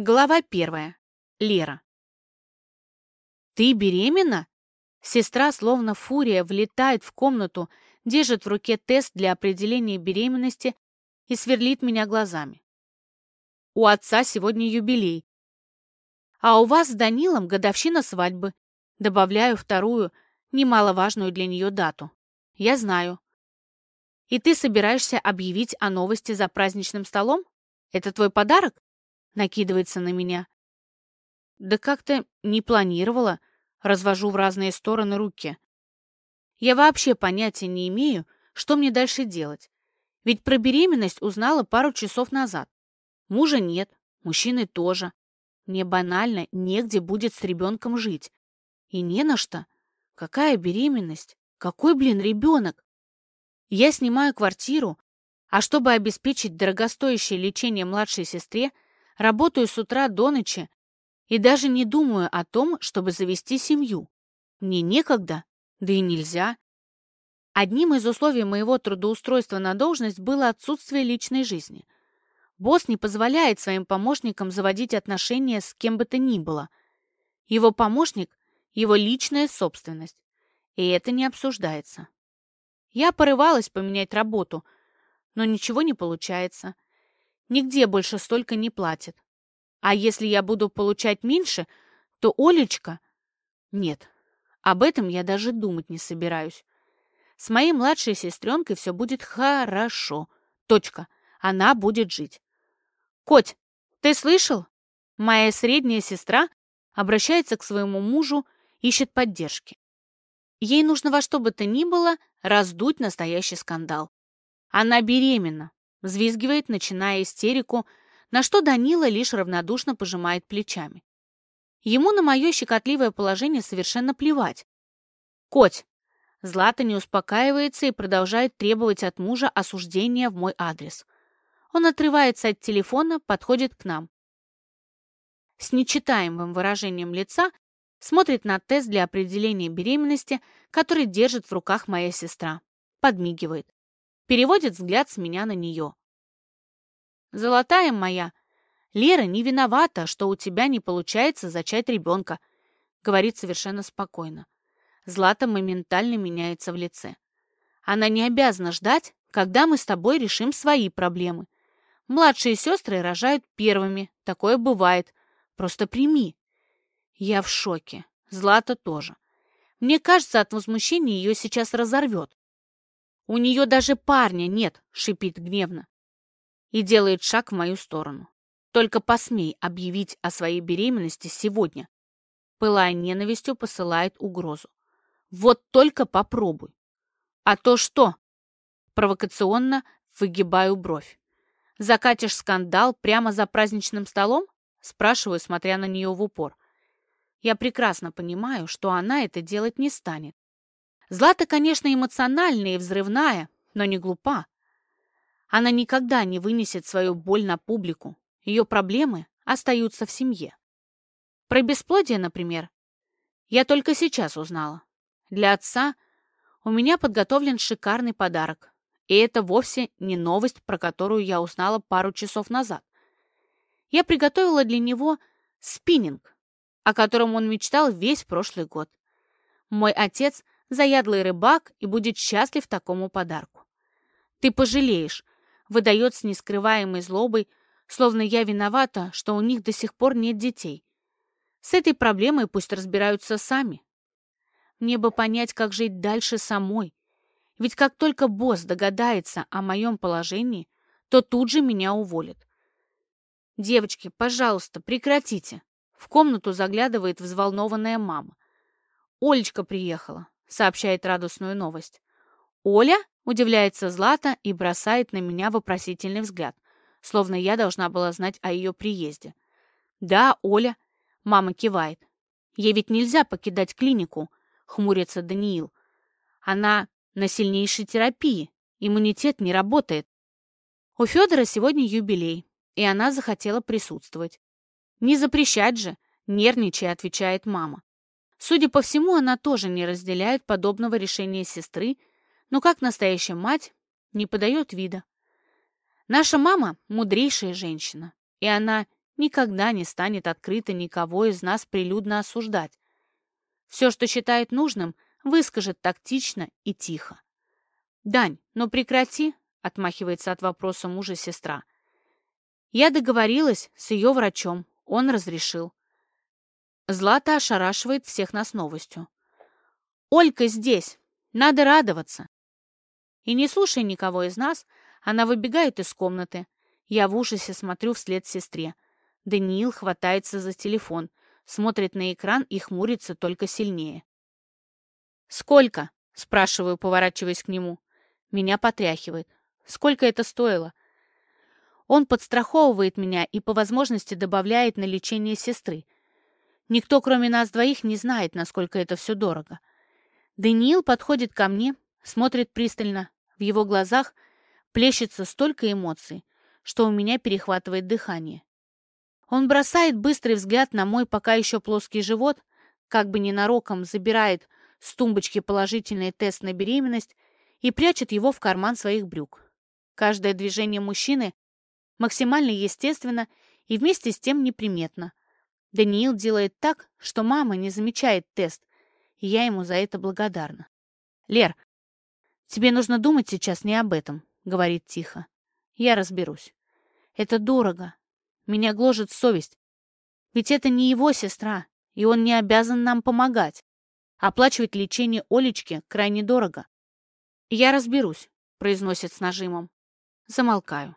Глава первая. Лера. «Ты беременна?» Сестра, словно фурия, влетает в комнату, держит в руке тест для определения беременности и сверлит меня глазами. «У отца сегодня юбилей. А у вас с Данилом годовщина свадьбы. Добавляю вторую, немаловажную для нее дату. Я знаю. И ты собираешься объявить о новости за праздничным столом? Это твой подарок?» Накидывается на меня. Да как-то не планировала, развожу в разные стороны руки. Я вообще понятия не имею, что мне дальше делать. Ведь про беременность узнала пару часов назад. Мужа нет, мужчины тоже. Мне банально негде будет с ребенком жить. И не на что. Какая беременность? Какой, блин, ребенок? Я снимаю квартиру, а чтобы обеспечить дорогостоящее лечение младшей сестре, Работаю с утра до ночи и даже не думаю о том, чтобы завести семью. Мне некогда, да и нельзя. Одним из условий моего трудоустройства на должность было отсутствие личной жизни. Босс не позволяет своим помощникам заводить отношения с кем бы то ни было. Его помощник — его личная собственность, и это не обсуждается. Я порывалась поменять работу, но ничего не получается — Нигде больше столько не платят. А если я буду получать меньше, то Олечка... Нет, об этом я даже думать не собираюсь. С моей младшей сестренкой все будет хорошо. Точка. Она будет жить. Коть, ты слышал? Моя средняя сестра обращается к своему мужу, ищет поддержки. Ей нужно во что бы то ни было раздуть настоящий скандал. Она беременна. Взвизгивает, начиная истерику, на что Данила лишь равнодушно пожимает плечами. Ему на мое щекотливое положение совершенно плевать. «Коть!» Злата не успокаивается и продолжает требовать от мужа осуждения в мой адрес. Он отрывается от телефона, подходит к нам. С нечитаемым выражением лица смотрит на тест для определения беременности, который держит в руках моя сестра. Подмигивает переводит взгляд с меня на нее. «Золотая моя, Лера не виновата, что у тебя не получается зачать ребенка», говорит совершенно спокойно. Злата моментально меняется в лице. Она не обязана ждать, когда мы с тобой решим свои проблемы. Младшие сестры рожают первыми, такое бывает. Просто прими. Я в шоке. Злата тоже. Мне кажется, от возмущения ее сейчас разорвет. «У нее даже парня нет!» — шипит гневно. И делает шаг в мою сторону. «Только посмей объявить о своей беременности сегодня!» Пылая ненавистью, посылает угрозу. «Вот только попробуй!» «А то что?» Провокационно выгибаю бровь. «Закатишь скандал прямо за праздничным столом?» Спрашиваю, смотря на нее в упор. Я прекрасно понимаю, что она это делать не станет. Злата, конечно, эмоциональная и взрывная, но не глупа. Она никогда не вынесет свою боль на публику. Ее проблемы остаются в семье. Про бесплодие, например, я только сейчас узнала. Для отца у меня подготовлен шикарный подарок. И это вовсе не новость, про которую я узнала пару часов назад. Я приготовила для него спиннинг, о котором он мечтал весь прошлый год. Мой отец – заядлый рыбак и будет счастлив такому подарку. «Ты пожалеешь», — выдает с нескрываемой злобой, словно я виновата, что у них до сих пор нет детей. С этой проблемой пусть разбираются сами. Мне бы понять, как жить дальше самой. Ведь как только босс догадается о моем положении, то тут же меня уволят. «Девочки, пожалуйста, прекратите!» В комнату заглядывает взволнованная мама. Олечка приехала сообщает радостную новость. «Оля?» — удивляется Злата и бросает на меня вопросительный взгляд, словно я должна была знать о ее приезде. «Да, Оля», — мама кивает. «Ей ведь нельзя покидать клинику», — хмурится Даниил. «Она на сильнейшей терапии, иммунитет не работает». У Федора сегодня юбилей, и она захотела присутствовать. «Не запрещать же», — нервничая отвечает мама. Судя по всему, она тоже не разделяет подобного решения сестры, но как настоящая мать не подает вида. Наша мама — мудрейшая женщина, и она никогда не станет открыто никого из нас прилюдно осуждать. Все, что считает нужным, выскажет тактично и тихо. «Дань, ну прекрати», — отмахивается от вопроса мужа сестра. «Я договорилась с ее врачом, он разрешил». Злата ошарашивает всех нас новостью. «Олька здесь! Надо радоваться!» И не слушая никого из нас, она выбегает из комнаты. Я в ужасе смотрю вслед сестре. Даниил хватается за телефон, смотрит на экран и хмурится только сильнее. «Сколько?» — спрашиваю, поворачиваясь к нему. Меня потряхивает. «Сколько это стоило?» Он подстраховывает меня и по возможности добавляет на лечение сестры. Никто, кроме нас двоих, не знает, насколько это все дорого. Даниил подходит ко мне, смотрит пристально. В его глазах плещется столько эмоций, что у меня перехватывает дыхание. Он бросает быстрый взгляд на мой пока еще плоский живот, как бы ненароком забирает с тумбочки положительный тест на беременность и прячет его в карман своих брюк. Каждое движение мужчины максимально естественно и вместе с тем неприметно. Даниил делает так, что мама не замечает тест, и я ему за это благодарна. «Лер, тебе нужно думать сейчас не об этом», — говорит тихо. «Я разберусь. Это дорого, меня гложет совесть. Ведь это не его сестра, и он не обязан нам помогать. Оплачивать лечение Олечки крайне дорого. «Я разберусь», — произносит с нажимом. Замолкаю.